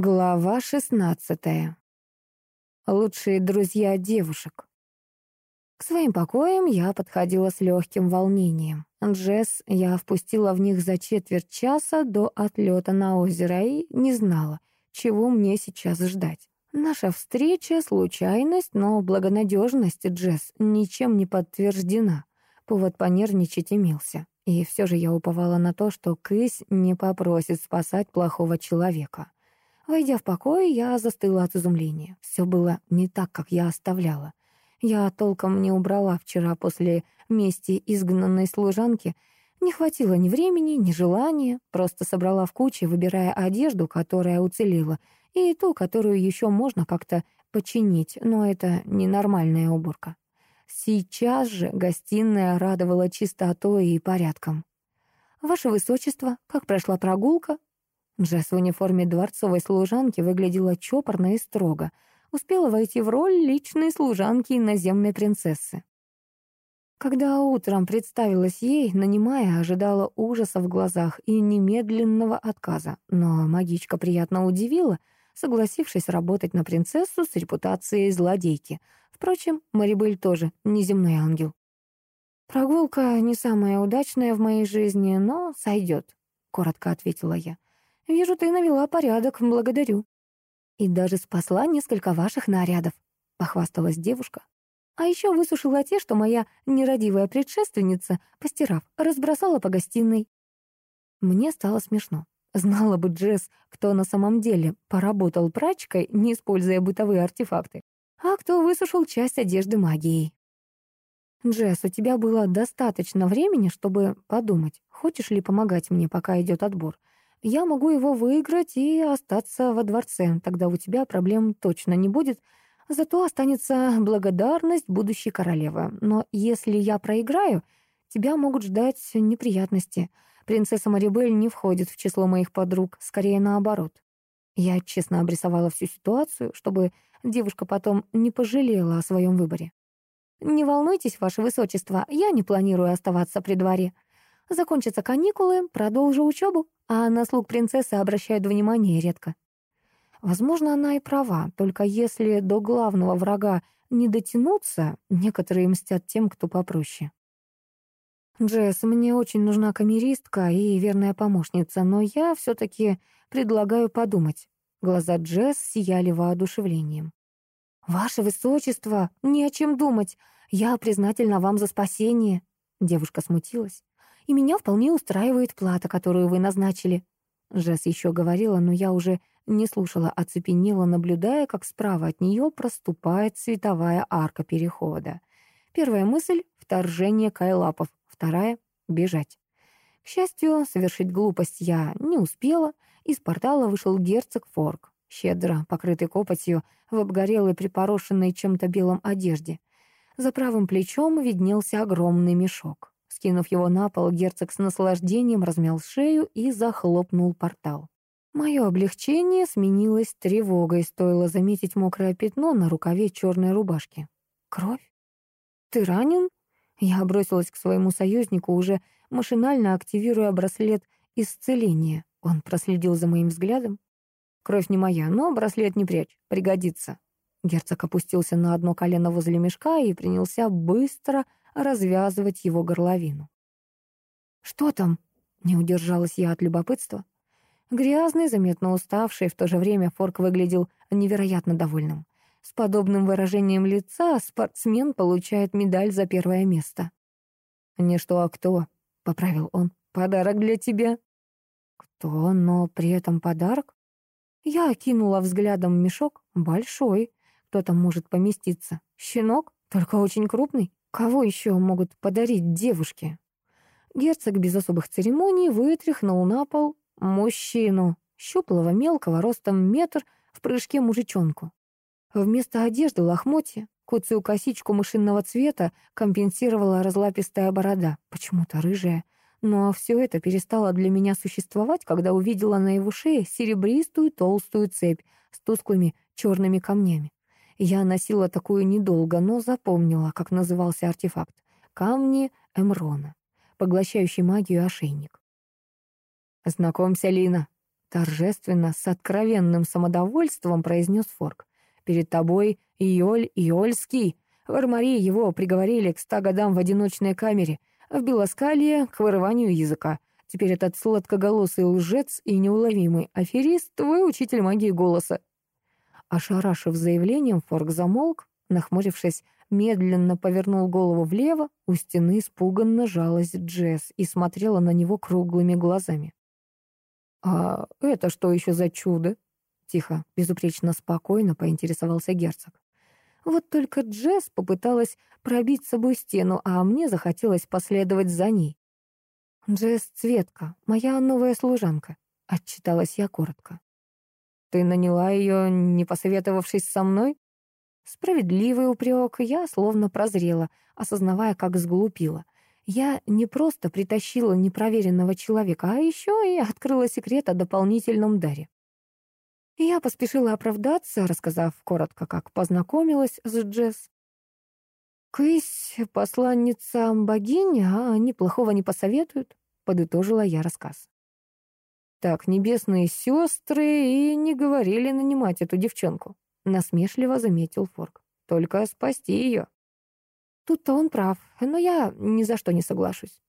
Глава шестнадцатая. Лучшие друзья девушек. К своим покоям я подходила с легким волнением. Джесс я впустила в них за четверть часа до отлета на озеро и не знала, чего мне сейчас ждать. Наша встреча — случайность, но благонадежность Джесс ничем не подтверждена. Повод понервничать имелся. И все же я уповала на то, что Кысь не попросит спасать плохого человека. Войдя в покой, я застыла от изумления. Все было не так, как я оставляла. Я толком не убрала вчера после мести изгнанной служанки. Не хватило ни времени, ни желания. Просто собрала в куче, выбирая одежду, которая уцелела, и ту, которую еще можно как-то починить, но это ненормальная уборка. Сейчас же гостиная радовала чистотой и порядком. «Ваше Высочество, как прошла прогулка?» Джесс в униформе дворцовой служанки выглядела чопорно и строго. Успела войти в роль личной служанки иноземной принцессы. Когда утром представилась ей, нанимая, ожидала ужаса в глазах и немедленного отказа. Но магичка приятно удивила, согласившись работать на принцессу с репутацией злодейки. Впрочем, Марибель тоже неземной ангел. «Прогулка не самая удачная в моей жизни, но сойдет», — коротко ответила я. «Вижу, ты навела порядок, благодарю». «И даже спасла несколько ваших нарядов», — похвасталась девушка. «А еще высушила те, что моя нерадивая предшественница, постирав, разбросала по гостиной». Мне стало смешно. Знала бы Джесс, кто на самом деле поработал прачкой, не используя бытовые артефакты, а кто высушил часть одежды магией. «Джесс, у тебя было достаточно времени, чтобы подумать, хочешь ли помогать мне, пока идет отбор. Я могу его выиграть и остаться во дворце. Тогда у тебя проблем точно не будет. Зато останется благодарность будущей королевы. Но если я проиграю, тебя могут ждать неприятности. Принцесса Марибель не входит в число моих подруг, скорее наоборот. Я честно обрисовала всю ситуацию, чтобы девушка потом не пожалела о своем выборе. «Не волнуйтесь, ваше высочество, я не планирую оставаться при дворе. Закончатся каникулы, продолжу учебу, а на слуг принцессы обращают внимание редко. Возможно, она и права, только если до главного врага не дотянуться, некоторые мстят тем, кто попроще. «Джесс, мне очень нужна камеристка и верная помощница, но я все-таки предлагаю подумать». Глаза Джесс сияли воодушевлением. «Ваше Высочество, не о чем думать. Я признательна вам за спасение». Девушка смутилась и меня вполне устраивает плата, которую вы назначили». Жес еще говорила, но я уже не слушала, оцепенела, наблюдая, как справа от нее проступает световая арка перехода. Первая мысль — вторжение кайлапов, вторая — бежать. К счастью, совершить глупость я не успела. Из портала вышел герцог Форк, щедро покрытый копотью в обгорелой припорошенной чем-то белом одежде. За правым плечом виднелся огромный мешок. Скинув его на пол, герцог с наслаждением размял шею и захлопнул портал. Мое облегчение сменилось тревогой, стоило заметить мокрое пятно на рукаве черной рубашки. «Кровь? Ты ранен?» Я бросилась к своему союзнику, уже машинально активируя браслет исцеления. Он проследил за моим взглядом. «Кровь не моя, но браслет не прячь, пригодится». Герцог опустился на одно колено возле мешка и принялся быстро развязывать его горловину. «Что там?» — не удержалась я от любопытства. Грязный, заметно уставший, в то же время Форк выглядел невероятно довольным. С подобным выражением лица спортсмен получает медаль за первое место. «Не что, а кто?» — поправил он. «Подарок для тебя». «Кто, но при этом подарок?» Я окинула взглядом мешок. Большой. Кто там может поместиться? Щенок? Только очень крупный. Кого еще могут подарить девушке? Герцог без особых церемоний вытряхнул на пол мужчину, щуплого, мелкого, ростом метр, в прыжке мужичонку. Вместо одежды лохмотья, куцую косичку мышиного цвета компенсировала разлапистая борода, почему-то рыжая. Но все это перестало для меня существовать, когда увидела на его шее серебристую толстую цепь с тусклыми черными камнями. Я носила такую недолго, но запомнила, как назывался артефакт. Камни Эмрона, поглощающий магию ошейник. «Знакомься, Лина», — торжественно, с откровенным самодовольством произнес Форк. «Перед тобой Иоль Иольский. В Армарии его приговорили к ста годам в одиночной камере, в Белоскалье — к вырыванию языка. Теперь этот сладкоголосый лжец и неуловимый аферист — твой учитель магии голоса». Ошарашив заявлением, Форк замолк, нахмурившись, медленно повернул голову влево, у стены испуганно жалась Джесс и смотрела на него круглыми глазами. «А это что еще за чудо?» Тихо, безупречно спокойно поинтересовался герцог. Вот только Джесс попыталась пробить с собой стену, а мне захотелось последовать за ней. «Джесс Цветка, моя новая служанка», — отчиталась я коротко. «Ты наняла ее, не посоветовавшись со мной?» Справедливый упрек, я словно прозрела, осознавая, как сглупила. Я не просто притащила непроверенного человека, а еще и открыла секрет о дополнительном даре. Я поспешила оправдаться, рассказав коротко, как познакомилась с Джесс. «Кысь, посланница богини, а они плохого не посоветуют», — подытожила я рассказ. «Так, небесные сестры и не говорили нанимать эту девчонку», — насмешливо заметил Форк. «Только спасти ее». Тут-то он прав, но я ни за что не соглашусь.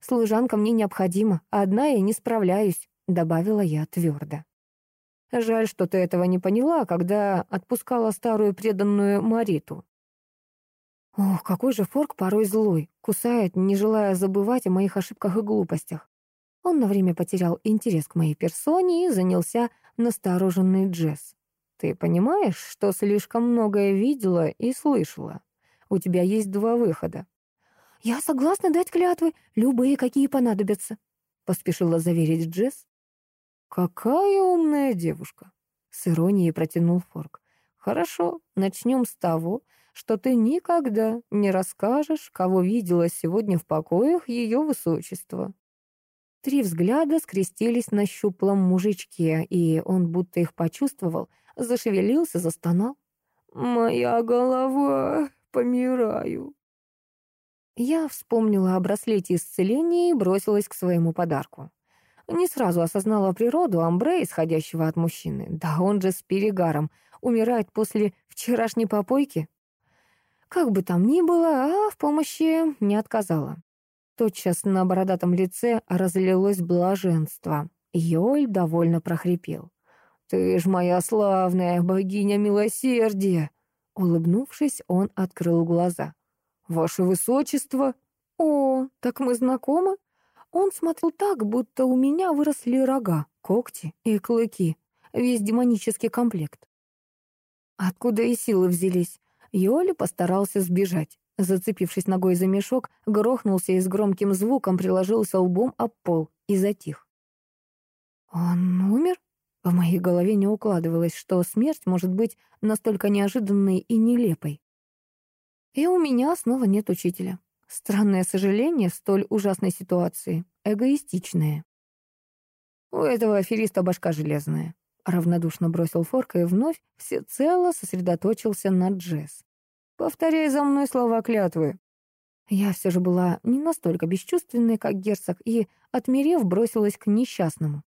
«Служанка мне необходима, одна я не справляюсь», — добавила я твердо. «Жаль, что ты этого не поняла, когда отпускала старую преданную Мариту». Ох, какой же Форк порой злой, кусает, не желая забывать о моих ошибках и глупостях. Он на время потерял интерес к моей персоне и занялся настороженный Джесс. «Ты понимаешь, что слишком многое видела и слышала?» У тебя есть два выхода». «Я согласна дать клятвы, любые, какие понадобятся», — поспешила заверить Джесс. «Какая умная девушка!» — с иронией протянул Форк. «Хорошо, начнем с того, что ты никогда не расскажешь, кого видела сегодня в покоях ее высочества». Три взгляда скрестились на щуплом мужичке, и он, будто их почувствовал, зашевелился, застонал. «Моя голова!» помираю». Я вспомнила о браслете исцеления и бросилась к своему подарку. Не сразу осознала природу амбре, исходящего от мужчины. Да он же с перегаром. Умирает после вчерашней попойки. Как бы там ни было, а в помощи не отказала. Тотчас на бородатом лице разлилось блаженство. Йоль довольно прохрипел. «Ты ж моя славная богиня милосердия!» Улыбнувшись, он открыл глаза. «Ваше высочество!» «О, так мы знакомы?» Он смотрел так, будто у меня выросли рога, когти и клыки, весь демонический комплект. Откуда и силы взялись? Йоли постарался сбежать. Зацепившись ногой за мешок, грохнулся и с громким звуком приложился лбом об пол и затих. «Он умер?» В моей голове не укладывалось, что смерть может быть настолько неожиданной и нелепой. И у меня снова нет учителя. Странное сожаление столь ужасной ситуации. Эгоистичное. У этого афериста башка железная. Равнодушно бросил Форка и вновь всецело сосредоточился на Джесс. «Повторяй за мной слова клятвы». Я все же была не настолько бесчувственной, как герцог, и, отмерев, бросилась к несчастному.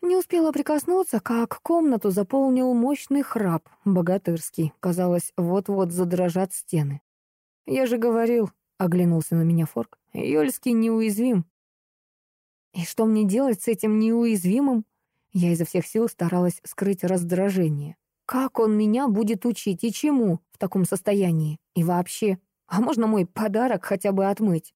Не успела прикоснуться, как комнату заполнил мощный храп, богатырский. Казалось, вот-вот задрожат стены. «Я же говорил», — оглянулся на меня Форк, — «Йольский неуязвим». «И что мне делать с этим неуязвимым?» Я изо всех сил старалась скрыть раздражение. «Как он меня будет учить и чему в таком состоянии? И вообще, а можно мой подарок хотя бы отмыть?»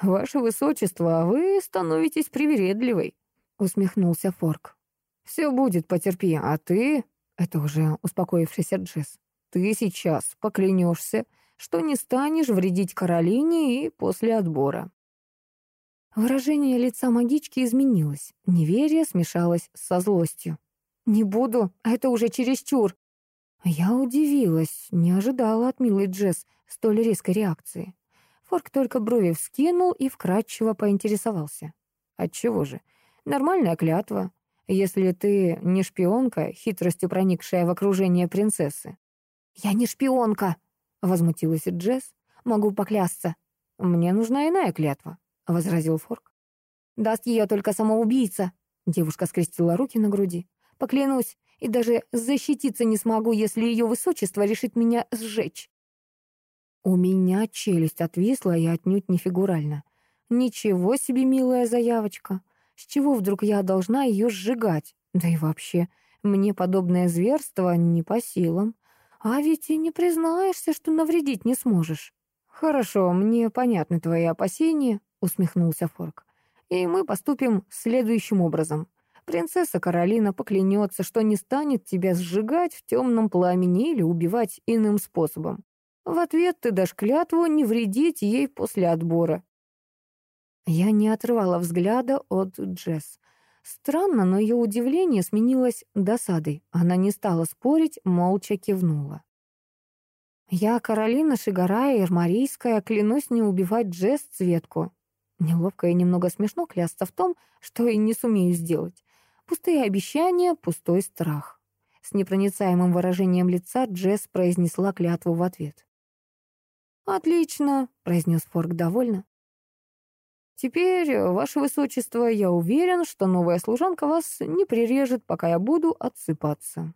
«Ваше высочество, вы становитесь привередливой», — усмехнулся Форк. «Все будет, потерпи, а ты...» — это уже успокоившийся Джесс. «Ты сейчас поклянешься, что не станешь вредить Каролине и после отбора». Выражение лица магички изменилось. Неверие смешалось со злостью. «Не буду, а это уже чересчур». Я удивилась, не ожидала от милой Джесс столь резкой реакции. Форк только брови вскинул и вкратчиво поинтересовался. «Отчего же? Нормальная клятва, если ты не шпионка, хитростью проникшая в окружение принцессы. «Я не шпионка!» — возмутилась Джесс. «Могу поклясться». «Мне нужна иная клятва», — возразил Форк. «Даст ее только самоубийца», Девушка скрестила руки на груди. «Поклянусь, и даже защититься не смогу, если ее высочество решит меня сжечь». У меня челюсть отвисла и отнюдь не фигурально. Ничего себе милая заявочка. С чего вдруг я должна ее сжигать? Да и вообще, мне подобное зверство не по силам. А ведь и не признаешься, что навредить не сможешь. Хорошо, мне понятны твои опасения, усмехнулся Форк. И мы поступим следующим образом. Принцесса Каролина поклянется, что не станет тебя сжигать в темном пламени или убивать иным способом. В ответ ты дашь клятву не вредить ей после отбора. Я не отрывала взгляда от Джесс. Странно, но ее удивление сменилось досадой. Она не стала спорить, молча кивнула. «Я, Каролина Шигарая Ирмарийская, клянусь не убивать Джесс Цветку. Неловко и немного смешно клясться в том, что и не сумею сделать. Пустые обещания, пустой страх. С непроницаемым выражением лица Джесс произнесла клятву в ответ. «Отлично», — произнес Форк довольно. «Теперь, ваше высочество, я уверен, что новая служанка вас не прирежет, пока я буду отсыпаться».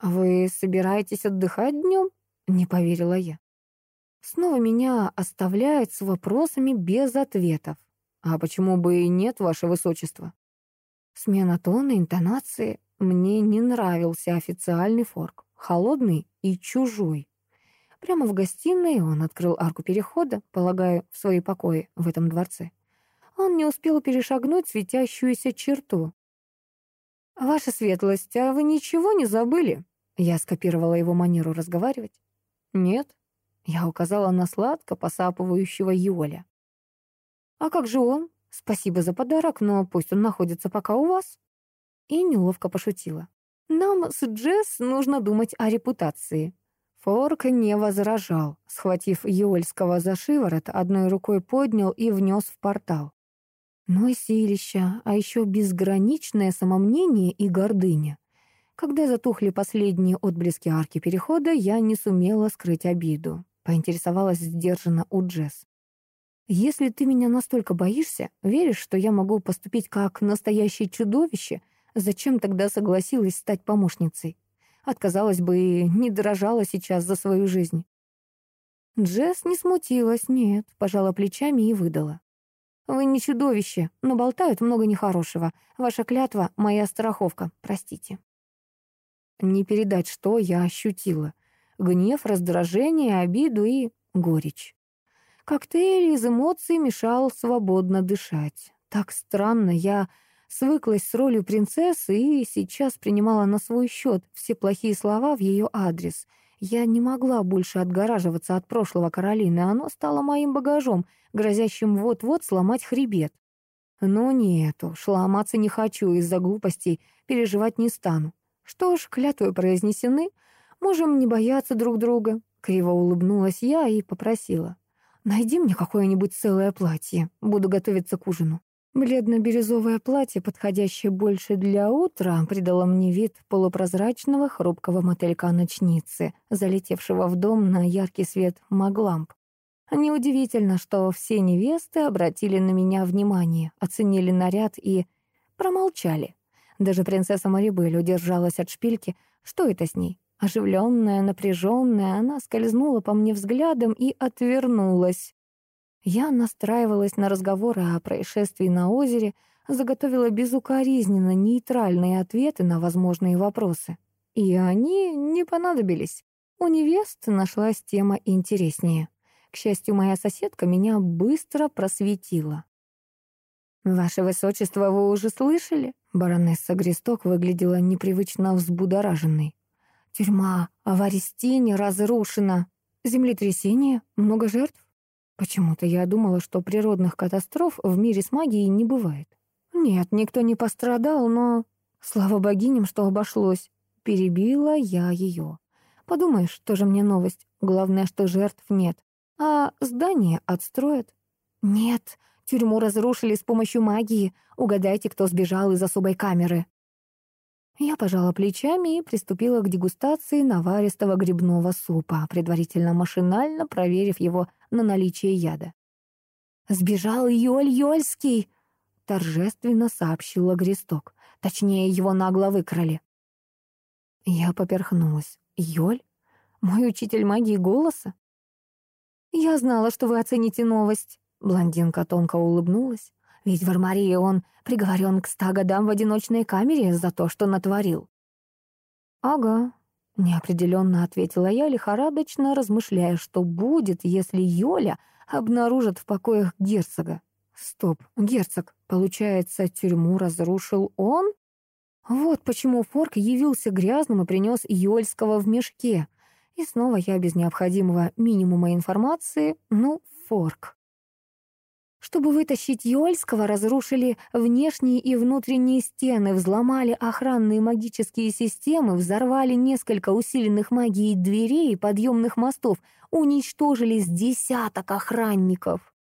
«А вы собираетесь отдыхать днем?» — не поверила я. Снова меня оставляют с вопросами без ответов. «А почему бы и нет, ваше высочество?» Смена тона, интонации. Мне не нравился официальный форк. Холодный и чужой. Прямо в гостиной он открыл арку перехода, полагаю, в свои покои в этом дворце. Он не успел перешагнуть светящуюся черту. «Ваша светлость, а вы ничего не забыли?» Я скопировала его манеру разговаривать. «Нет». Я указала на сладко посапывающего Юля. «А как же он? Спасибо за подарок, но пусть он находится пока у вас». И неловко пошутила. «Нам с Джесс нужно думать о репутации. Форк не возражал. Схватив Юльского за шиворот, одной рукой поднял и внес в портал. Ну и силища, а еще безграничное самомнение и гордыня. Когда затухли последние отблески арки перехода, я не сумела скрыть обиду. Поинтересовалась сдержанно у Джесс. «Если ты меня настолько боишься, веришь, что я могу поступить как настоящее чудовище, зачем тогда согласилась стать помощницей?» Отказалась бы и не дрожала сейчас за свою жизнь. Джесс не смутилась, нет, пожала плечами и выдала. «Вы не чудовище, но болтают много нехорошего. Ваша клятва — моя страховка, простите». Не передать, что я ощутила. Гнев, раздражение, обиду и горечь. Коктейль из эмоций мешал свободно дышать. Так странно, я свыклась с ролью принцессы и сейчас принимала на свой счет все плохие слова в ее адрес. Я не могла больше отгораживаться от прошлого Каролины, оно стало моим багажом, грозящим вот-вот сломать хребет. Но нет уж, ломаться не хочу, из-за глупостей переживать не стану. Что ж, клятвы произнесены, можем не бояться друг друга. Криво улыбнулась я и попросила. «Найди мне какое-нибудь целое платье, буду готовиться к ужину». Бледно-бирюзовое платье, подходящее больше для утра, придало мне вид полупрозрачного хрупкого мотылька-ночницы, залетевшего в дом на яркий свет магламп. Неудивительно, что все невесты обратили на меня внимание, оценили наряд и промолчали. Даже принцесса Марибель удержалась от шпильки. Что это с ней? Оживленная, напряженная, она скользнула по мне взглядом и отвернулась. Я настраивалась на разговоры о происшествии на озере, заготовила безукоризненно нейтральные ответы на возможные вопросы. И они не понадобились. У невест нашлась тема интереснее. К счастью, моя соседка меня быстро просветила. «Ваше Высочество, вы уже слышали?» Баронесса Гресток выглядела непривычно взбудораженной. «Тюрьма в Арестине разрушена. Землетрясение? Много жертв?» Почему-то я думала, что природных катастроф в мире с магией не бывает. Нет, никто не пострадал, но... Слава богиням, что обошлось. Перебила я ее. Подумаешь, тоже мне новость. Главное, что жертв нет. А здание отстроят? Нет, тюрьму разрушили с помощью магии. Угадайте, кто сбежал из особой камеры. Я пожала плечами и приступила к дегустации наваристого грибного супа, предварительно машинально проверив его на наличие яда. «Сбежал Йоль Йольский!» — торжественно сообщила Гресток. Точнее, его нагло выкрали. Я поперхнулась. Йоль? Мой учитель магии голоса? «Я знала, что вы оцените новость», — блондинка тонко улыбнулась. «Ведь в Армарии он приговорен к ста годам в одиночной камере за то, что натворил». «Ага», — неопределенно ответила я, лихорадочно размышляя, что будет, если Йоля обнаружит в покоях герцога. «Стоп, герцог, получается, тюрьму разрушил он?» Вот почему Форк явился грязным и принес Йольского в мешке. И снова я без необходимого минимума информации, ну, Форк. Чтобы вытащить Йольского, разрушили внешние и внутренние стены, взломали охранные магические системы, взорвали несколько усиленных магией дверей и подъемных мостов, уничтожили с десяток охранников.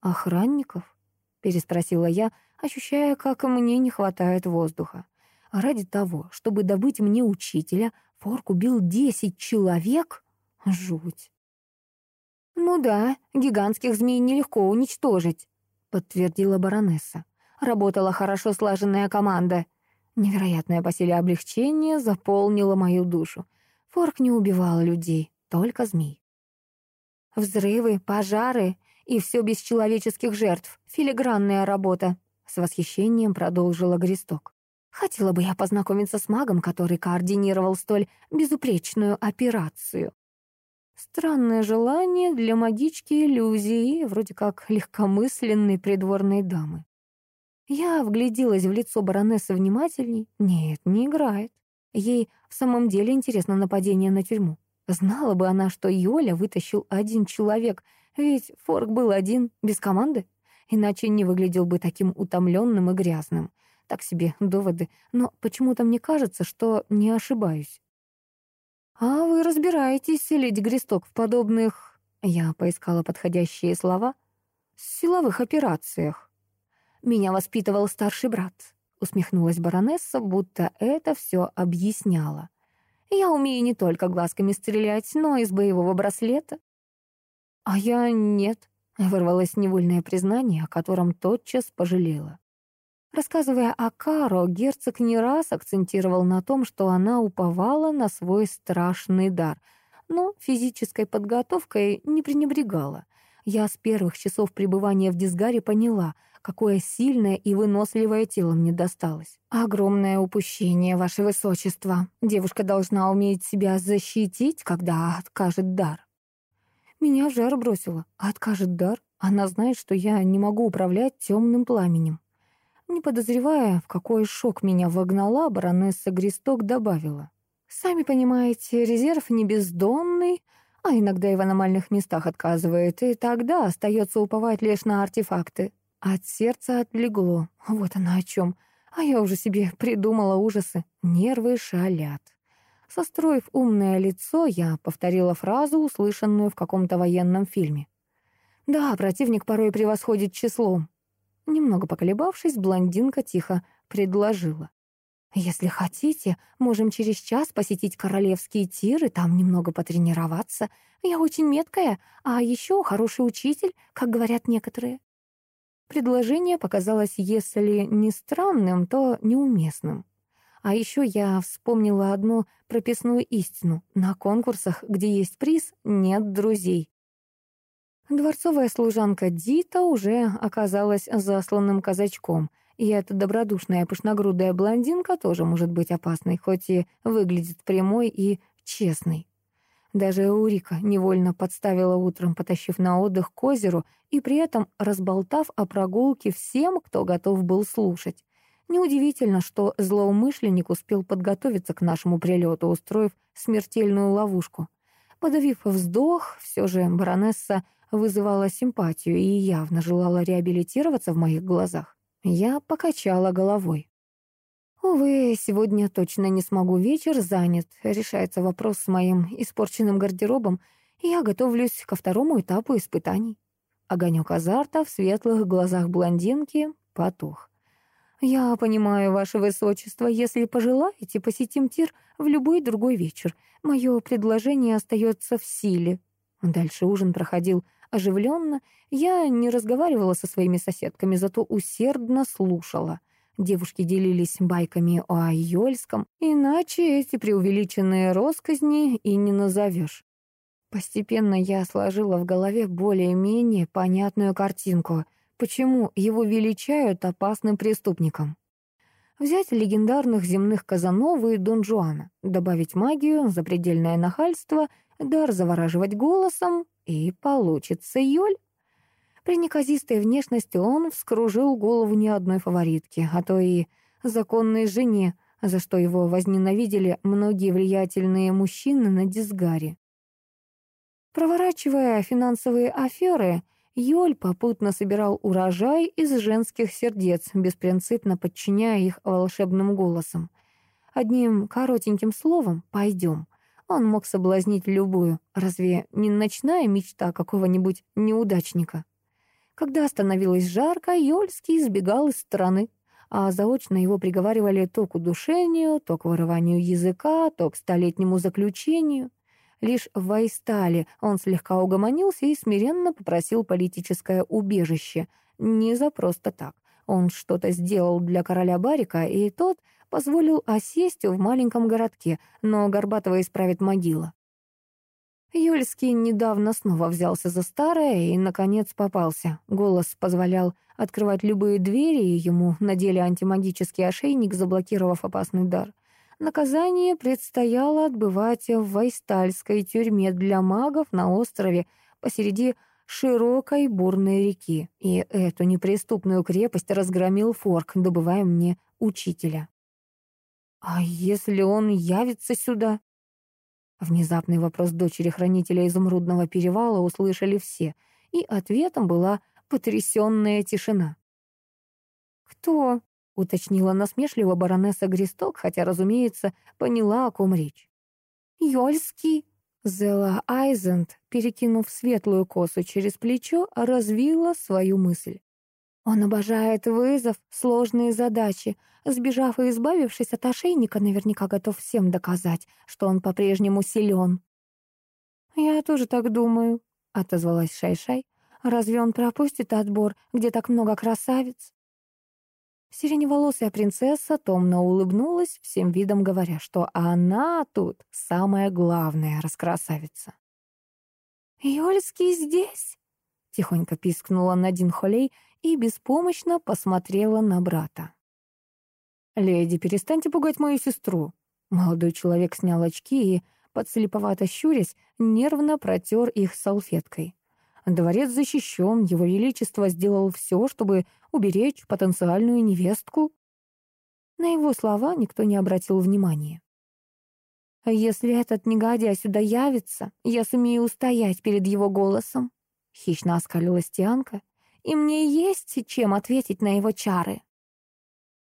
«Охранников?» — переспросила я, ощущая, как мне не хватает воздуха. Ради того, чтобы добыть мне учителя, Форк убил десять человек? Жуть. «Ну да, гигантских змей нелегко уничтожить», — подтвердила баронесса. «Работала хорошо слаженная команда». Невероятное по силе облегчение заполнило мою душу. Форк не убивал людей, только змей. Взрывы, пожары и все без человеческих жертв. Филигранная работа. С восхищением продолжила Гресток. Хотела бы я познакомиться с магом, который координировал столь безупречную операцию. Странное желание для магички иллюзии, вроде как легкомысленной придворной дамы. Я вгляделась в лицо баронессы внимательней. Нет, не играет. Ей в самом деле интересно нападение на тюрьму. Знала бы она, что Йоля вытащил один человек, ведь Форк был один, без команды. Иначе не выглядел бы таким утомленным и грязным. Так себе доводы, но почему-то мне кажется, что не ошибаюсь. «А вы разбираетесь, леди Гресток, в подобных...» Я поискала подходящие слова. «Силовых операциях». «Меня воспитывал старший брат», — усмехнулась баронесса, будто это все объясняло. «Я умею не только глазками стрелять, но и с боевого браслета». «А я нет», — вырвалось невольное признание, о котором тотчас пожалела. Рассказывая о Каро, герцог не раз акцентировал на том, что она уповала на свой страшный дар, но физической подготовкой не пренебрегала. Я с первых часов пребывания в Дисгаре поняла, какое сильное и выносливое тело мне досталось. Огромное упущение, ваше высочество. Девушка должна уметь себя защитить, когда откажет дар. Меня в жар бросило. Откажет дар? Она знает, что я не могу управлять темным пламенем. Не подозревая, в какой шок меня вогнала, баронесса Гресток добавила. «Сами понимаете, резерв не бездонный, а иногда и в аномальных местах отказывает, и тогда остается уповать лишь на артефакты. От сердца отлегло. Вот она о чем. А я уже себе придумала ужасы. Нервы шалят. Состроив умное лицо, я повторила фразу, услышанную в каком-то военном фильме. Да, противник порой превосходит числом, Немного поколебавшись, блондинка тихо предложила. «Если хотите, можем через час посетить королевские тиры, там немного потренироваться. Я очень меткая, а еще хороший учитель, как говорят некоторые». Предложение показалось, если не странным, то неуместным. А еще я вспомнила одну прописную истину. На конкурсах, где есть приз, нет друзей. Дворцовая служанка Дита уже оказалась засланным казачком, и эта добродушная пышногрудая блондинка тоже может быть опасной, хоть и выглядит прямой и честной. Даже Урика невольно подставила утром, потащив на отдых к озеру и при этом разболтав о прогулке всем, кто готов был слушать. Неудивительно, что злоумышленник успел подготовиться к нашему прилету, устроив смертельную ловушку. Подавив вздох, все же баронесса вызывала симпатию и явно желала реабилитироваться в моих глазах. Я покачала головой. Увы, сегодня точно не смогу, вечер занят. Решается вопрос с моим испорченным гардеробом, и я готовлюсь ко второму этапу испытаний. Огонек азарта в светлых глазах блондинки потух. «Я понимаю, ваше высочество, если пожелаете, посетим тир в любой другой вечер. Мое предложение остается в силе». Дальше ужин проходил оживленно. Я не разговаривала со своими соседками, зато усердно слушала. Девушки делились байками о Айольском, иначе эти преувеличенные росказни и не назовешь. Постепенно я сложила в голове более-менее понятную картинку, почему его величают опасным преступником. Взять легендарных земных Казановы и Дон Жуана, добавить магию, запредельное нахальство, дар завораживать голосом, и получится Йоль. При неказистой внешности он вскружил голову не одной фаворитки, а то и законной жене, за что его возненавидели многие влиятельные мужчины на дисгаре. Проворачивая финансовые аферы, Йоль попутно собирал урожай из женских сердец, беспринципно подчиняя их волшебным голосом. Одним коротеньким словом «пойдем». Он мог соблазнить любую, разве не ночная мечта какого-нибудь неудачника? Когда становилось жарко, Йольский избегал из страны, а заочно его приговаривали то к удушению, то к вырыванию языка, то к столетнему заключению — Лишь в Вайстале он слегка угомонился и смиренно попросил политическое убежище. Не за просто так. Он что-то сделал для короля Барика, и тот позволил осесть в маленьком городке, но Горбатова исправит могила. Юльский недавно снова взялся за старое и, наконец, попался. Голос позволял открывать любые двери, и ему надели антимагический ошейник, заблокировав опасный дар. Наказание предстояло отбывать в Вайстальской тюрьме для магов на острове посреди широкой бурной реки. И эту неприступную крепость разгромил Форк, добывая мне учителя. «А если он явится сюда?» Внезапный вопрос дочери хранителя Изумрудного перевала услышали все, и ответом была потрясенная тишина. «Кто?» — уточнила насмешливо баронесса Гристок, хотя, разумеется, поняла, о ком речь. «Йольский!» Зела Айзенд, перекинув светлую косу через плечо, развила свою мысль. Он обожает вызов, сложные задачи. Сбежав и избавившись от ошейника, наверняка готов всем доказать, что он по-прежнему силен. «Я тоже так думаю», — отозвалась Шай-Шай. «Разве он пропустит отбор, где так много красавиц?» Сиреневолосая принцесса томно улыбнулась, всем видом говоря, что она тут самая главная раскрасавица. «Юльский здесь?» — тихонько пискнула Надин Холей и беспомощно посмотрела на брата. «Леди, перестаньте пугать мою сестру». Молодой человек снял очки и, подслеповато щурясь, нервно протер их салфеткой. Дворец защищен, его величество сделал все, чтобы уберечь потенциальную невестку. На его слова никто не обратил внимания. «Если этот негодяй сюда явится, я сумею устоять перед его голосом», — хищно оскалилась Тианка, «и мне есть чем ответить на его чары».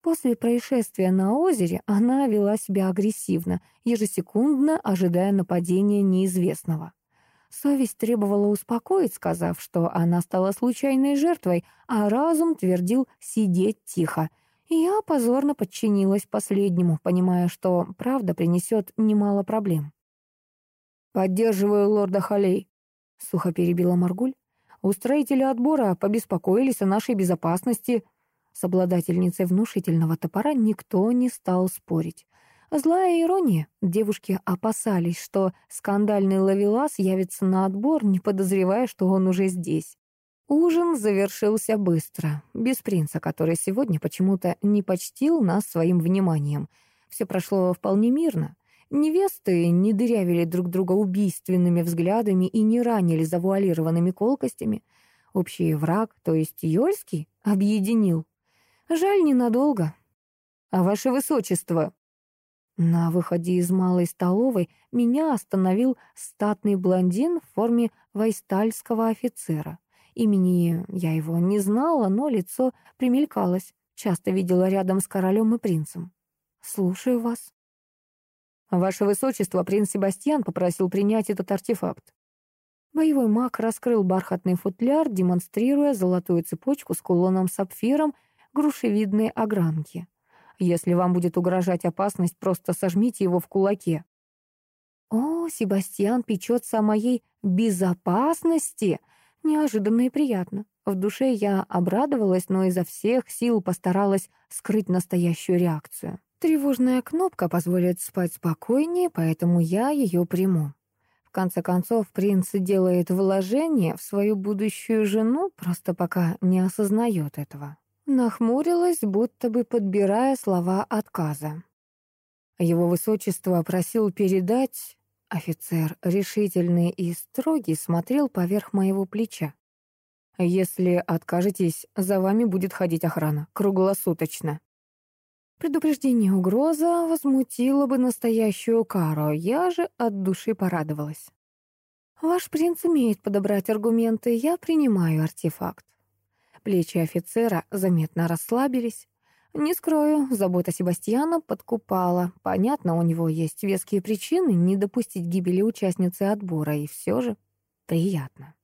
После происшествия на озере она вела себя агрессивно, ежесекундно ожидая нападения неизвестного. Совесть требовала успокоить, сказав, что она стала случайной жертвой, а разум твердил сидеть тихо. Я позорно подчинилась последнему, понимая, что правда принесет немало проблем. «Поддерживаю лорда Халей», — сухо перебила Маргуль. «Устроители отбора побеспокоились о нашей безопасности». С обладательницей внушительного топора никто не стал спорить. Злая ирония. Девушки опасались, что скандальный ловелас явится на отбор, не подозревая, что он уже здесь. Ужин завершился быстро, без принца, который сегодня почему-то не почтил нас своим вниманием. Все прошло вполне мирно. Невесты не дырявили друг друга убийственными взглядами и не ранили завуалированными колкостями. Общий враг, то есть Йольский, объединил. Жаль, ненадолго. «А ваше высочество», на выходе из малой столовой меня остановил статный блондин в форме вайстальского офицера. Имени я его не знала, но лицо примелькалось. Часто видела рядом с королем и принцем. «Слушаю вас». «Ваше высочество, принц Себастьян попросил принять этот артефакт». Боевой маг раскрыл бархатный футляр, демонстрируя золотую цепочку с кулоном-сапфиром грушевидной огранки. Если вам будет угрожать опасность, просто сожмите его в кулаке». «О, Себастьян печется о моей безопасности. Неожиданно и приятно. В душе я обрадовалась, но изо всех сил постаралась скрыть настоящую реакцию. Тревожная кнопка позволит спать спокойнее, поэтому я ее приму. В конце концов, принц делает вложение в свою будущую жену, просто пока не осознает этого. Нахмурилась, будто бы подбирая слова отказа. Его высочество просил передать... Офицер, решительный и строгий, смотрел поверх моего плеча. «Если откажетесь, за вами будет ходить охрана, круглосуточно». Предупреждение угроза возмутило бы настоящую кару, я же от души порадовалась. «Ваш принц умеет подобрать аргументы, я принимаю артефакт». Плечи офицера заметно расслабились. Не скрою, забота Себастьяна подкупала. Понятно, у него есть веские причины не допустить гибели участницы отбора, и все же приятно.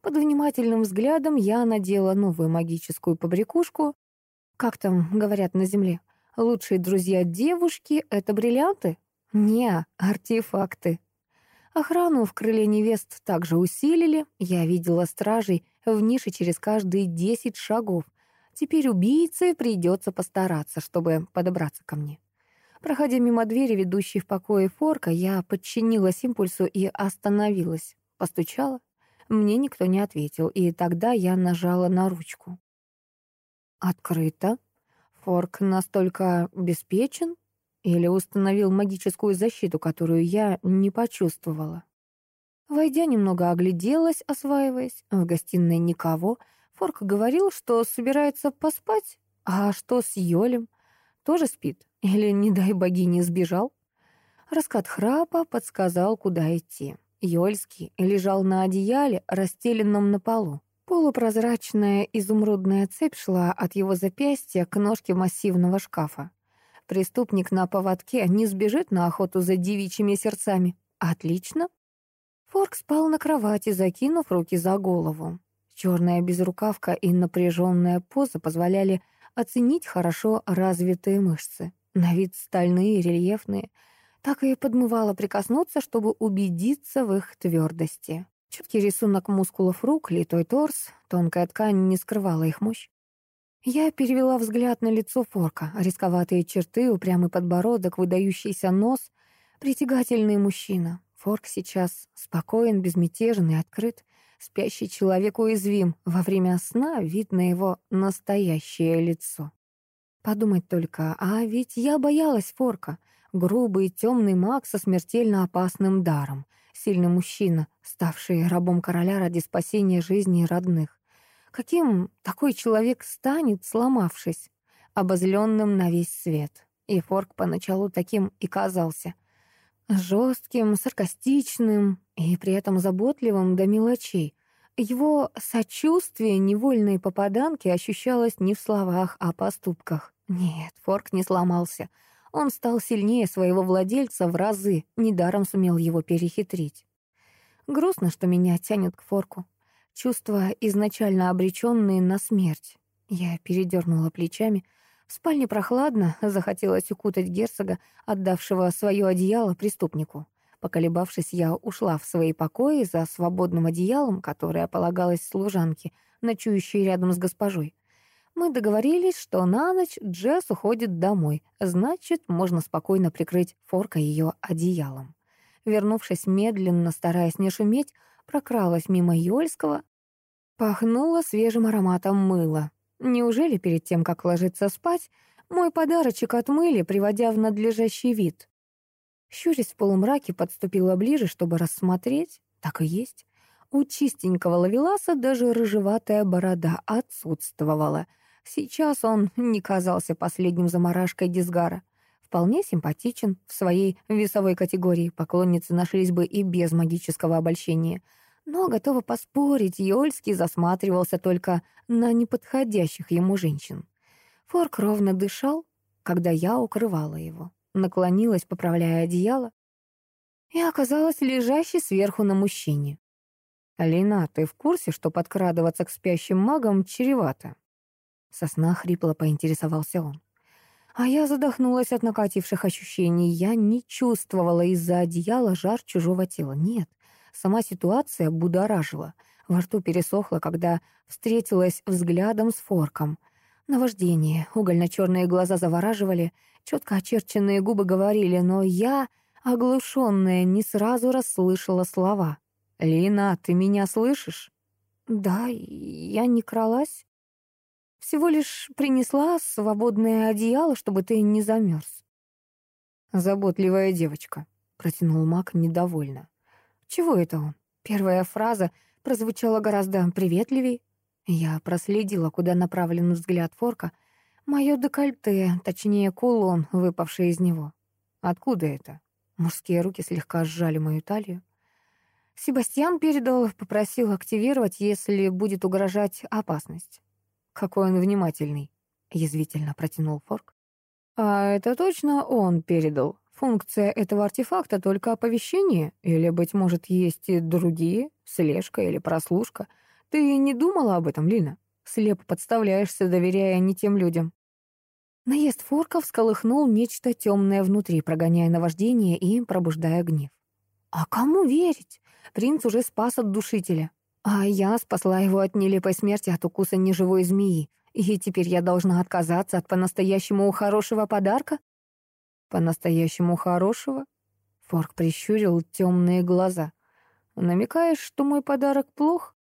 Под внимательным взглядом я надела новую магическую побрякушку. Как там говорят на земле? Лучшие друзья девушки — это бриллианты? Не, артефакты. Охрану в крыле невест также усилили. Я видела стражей в нише через каждые десять шагов. Теперь убийце придется постараться, чтобы подобраться ко мне. Проходя мимо двери, ведущей в покое Форка, я подчинилась импульсу и остановилась. Постучала. Мне никто не ответил, и тогда я нажала на ручку. Открыто. Форк настолько обеспечен или установил магическую защиту, которую я не почувствовала. Войдя, немного огляделась, осваиваясь. В гостиной никого — Форк говорил, что собирается поспать. А что с Йолем? Тоже спит? Или, не дай богине, сбежал? Раскат храпа подсказал, куда идти. Йольский лежал на одеяле, расстеленном на полу. Полупрозрачная изумрудная цепь шла от его запястья к ножке массивного шкафа. Преступник на поводке не сбежит на охоту за девичьими сердцами. Отлично. Форк спал на кровати, закинув руки за голову. Черная безрукавка и напряженная поза позволяли оценить хорошо развитые мышцы. На вид стальные, рельефные. Так и подмывало прикоснуться, чтобы убедиться в их твердости. Четкий рисунок мускулов рук, литой торс, тонкая ткань не скрывала их мощь. Я перевела взгляд на лицо Форка. Рисковатые черты, упрямый подбородок, выдающийся нос. Притягательный мужчина. Форк сейчас спокоен, безмятежен и открыт. Спящий человек уязвим. Во время сна видно его настоящее лицо. Подумать только, а ведь я боялась Форка. Грубый, темный маг со смертельно опасным даром. Сильный мужчина, ставший рабом короля ради спасения жизни родных. Каким такой человек станет, сломавшись, обозленным на весь свет? И Форк поначалу таким и казался — Жестким, саркастичным и при этом заботливым до мелочей. Его сочувствие невольной попаданки ощущалось не в словах, а поступках. Нет, Форк не сломался. Он стал сильнее своего владельца в разы, недаром сумел его перехитрить. Грустно, что меня тянет к Форку. Чувства, изначально обреченные на смерть. Я передернула плечами — в спальне прохладно, захотелось укутать герцога, отдавшего свое одеяло преступнику. Поколебавшись, я ушла в свои покои за свободным одеялом, которое полагалось служанке, ночующей рядом с госпожой. Мы договорились, что на ночь Джесс уходит домой, значит, можно спокойно прикрыть Форка ее одеялом. Вернувшись медленно, стараясь не шуметь, прокралась мимо Йольского, пахнула свежим ароматом мыла. Неужели перед тем, как ложиться спать, мой подарочек отмыли, приводя в надлежащий вид? Щурясь в полумраке, подступила ближе, чтобы рассмотреть. Так и есть. У чистенького лавеласа даже рыжеватая борода отсутствовала. Сейчас он не казался последним заморашкой Дисгара. Вполне симпатичен в своей весовой категории. Поклонницы нашлись бы и без магического обольщения — но, готова поспорить, Йольский засматривался только на неподходящих ему женщин. Форк ровно дышал, когда я укрывала его. Наклонилась, поправляя одеяло, и оказалась лежащей сверху на мужчине. «Алина, ты в курсе, что подкрадываться к спящим магам чревато?» Сосна хрипло поинтересовался он. А я задохнулась от накативших ощущений. Я не чувствовала из-за одеяла жар чужого тела. Нет, Сама ситуация будоражила. Во рту пересохло, когда встретилась взглядом с форком. Наваждение, угольно-черные глаза завораживали, четко очерченные губы говорили, но я, оглушенная, не сразу расслышала слова. «Лина, ты меня слышишь?» «Да, я не кралась. Всего лишь принесла свободное одеяло, чтобы ты не замерз». «Заботливая девочка», — протянул Мак недовольно. «Чего это он?» Первая фраза прозвучала гораздо приветливей. Я проследила, куда направлен взгляд Форка. Мое декольте, точнее кулон, выпавший из него. Откуда это? Мужские руки слегка сжали мою талию. Себастьян передал, попросил активировать, если будет угрожать опасность. «Какой он внимательный», — язвительно протянул Форк. «А это точно он передал? Функция этого артефакта только оповещение? Или, быть может, есть и другие? Слежка или прослушка? Ты не думала об этом, Лина? Слепо подставляешься, доверяя не тем людям». Наезд Форка всколыхнул нечто темное внутри, прогоняя наваждение и пробуждая гнев. «А кому верить? Принц уже спас от душителя. А я спасла его от нелепой смерти от укуса неживой змеи. И теперь я должна отказаться от по-настоящему хорошего подарка? По-настоящему хорошего? Форк прищурил темные глаза. Намекаешь, что мой подарок плох?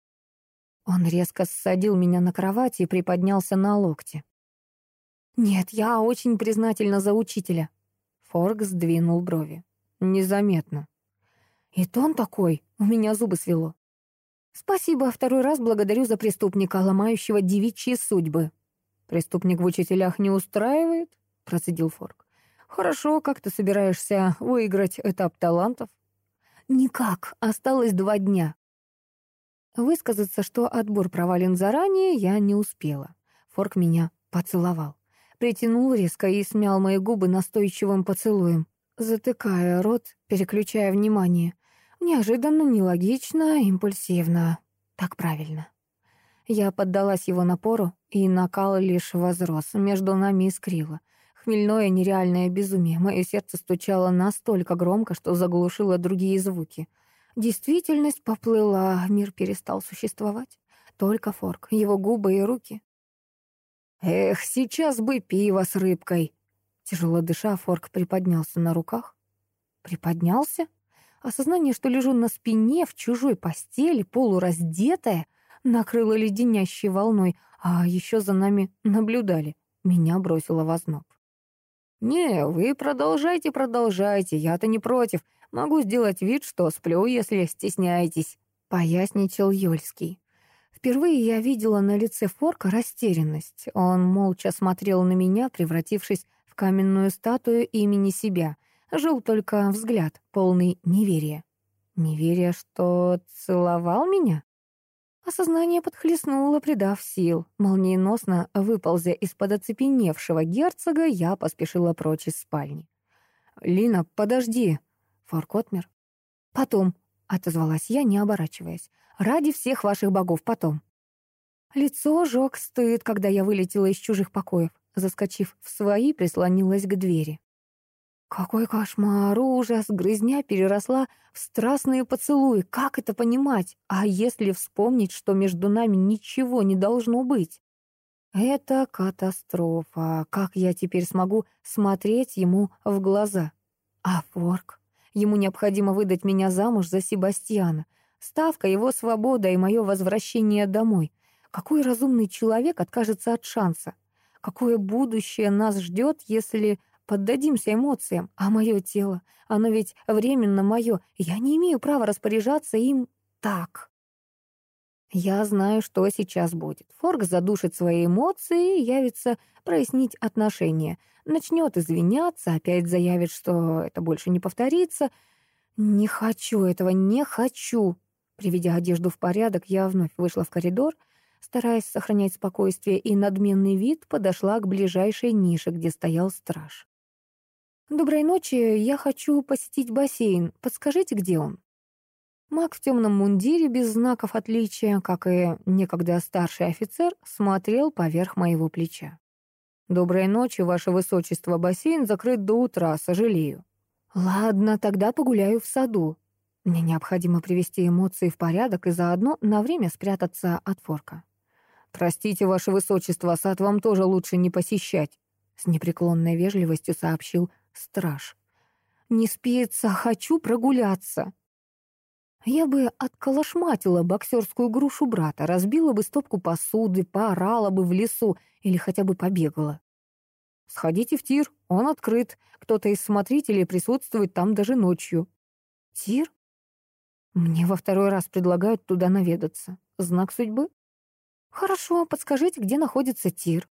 Он резко ссадил меня на кровати и приподнялся на локте. «Нет, я очень признательна за учителя». Форк сдвинул брови. «Незаметно». «И тон такой, у меня зубы свело. «Спасибо, второй раз благодарю за преступника, ломающего девичьи судьбы». «Преступник в учителях не устраивает?» — процедил Форк. «Хорошо, как ты собираешься выиграть этап талантов?» «Никак, осталось два дня». Высказаться, что отбор провален заранее, я не успела. Форк меня поцеловал. Притянул резко и смял мои губы настойчивым поцелуем, затыкая рот, переключая внимание. Неожиданно, нелогично, импульсивно. Так правильно. Я поддалась его напору, и накал лишь возрос, между нами искрило. Хмельное нереальное безумие. Мое сердце стучало настолько громко, что заглушило другие звуки. Действительность поплыла, мир перестал существовать. Только Форк, его губы и руки. «Эх, сейчас бы пиво с рыбкой!» Тяжело дыша, Форк приподнялся на руках. «Приподнялся?» Осознание, что лежу на спине в чужой постели, полураздетая, накрыло леденящей волной, а еще за нами наблюдали. Меня бросило в озноб. «Не, вы продолжайте, продолжайте, я-то не против. Могу сделать вид, что сплю, если стесняетесь», — поясничал Ёльский. Впервые я видела на лице Форка растерянность. Он молча смотрел на меня, превратившись в каменную статую имени себя — Жил только взгляд, полный неверия. Неверия, что целовал меня? Осознание подхлестнуло, придав сил. Молниеносно выползя из-под оцепеневшего герцога, я поспешила прочь из спальни. «Лина, подожди!» Форк отмер. «Потом», — отозвалась я, не оборачиваясь. «Ради всех ваших богов, потом». Лицо жёг стыд, когда я вылетела из чужих покоев. Заскочив в свои, прислонилась к двери. Какой кошмар, ужас, грызня переросла в страстные поцелуи. Как это понимать? А если вспомнить, что между нами ничего не должно быть? Это катастрофа. Как я теперь смогу смотреть ему в глаза? А Форк? Ему необходимо выдать меня замуж за Себастьяна. Ставка его свобода и мое возвращение домой. Какой разумный человек откажется от шанса? Какое будущее нас ждет, если поддадимся эмоциям, а мое тело, оно ведь временно мое, я не имею права распоряжаться им так. Я знаю, что сейчас будет. Форк задушит свои эмоции явится прояснить отношения. Начнет извиняться, опять заявит, что это больше не повторится. Не хочу этого, не хочу. Приведя одежду в порядок, я вновь вышла в коридор, стараясь сохранять спокойствие и надменный вид, подошла к ближайшей нише, где стоял страж. «Доброй ночи, я хочу посетить бассейн. Подскажите, где он?» Маг в темном мундире, без знаков отличия, как и некогда старший офицер, смотрел поверх моего плеча. «Доброй ночи, ваше высочество, бассейн закрыт до утра, сожалею». «Ладно, тогда погуляю в саду». Мне необходимо привести эмоции в порядок и заодно на время спрятаться от форка. «Простите, ваше высочество, сад вам тоже лучше не посещать», — с непреклонной вежливостью сообщил страж. «Не спится, хочу прогуляться». Я бы отколошматила боксерскую грушу брата, разбила бы стопку посуды, поорала бы в лесу или хотя бы побегала. «Сходите в тир, он открыт. Кто-то из смотрителей присутствует там даже ночью». «Тир?» Мне во второй раз предлагают туда наведаться. Знак судьбы? Хорошо, подскажите, где находится тир.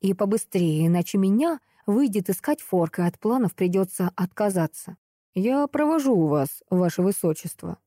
И побыстрее, иначе меня выйдет искать форк, и от планов придется отказаться. Я провожу вас, ваше высочество.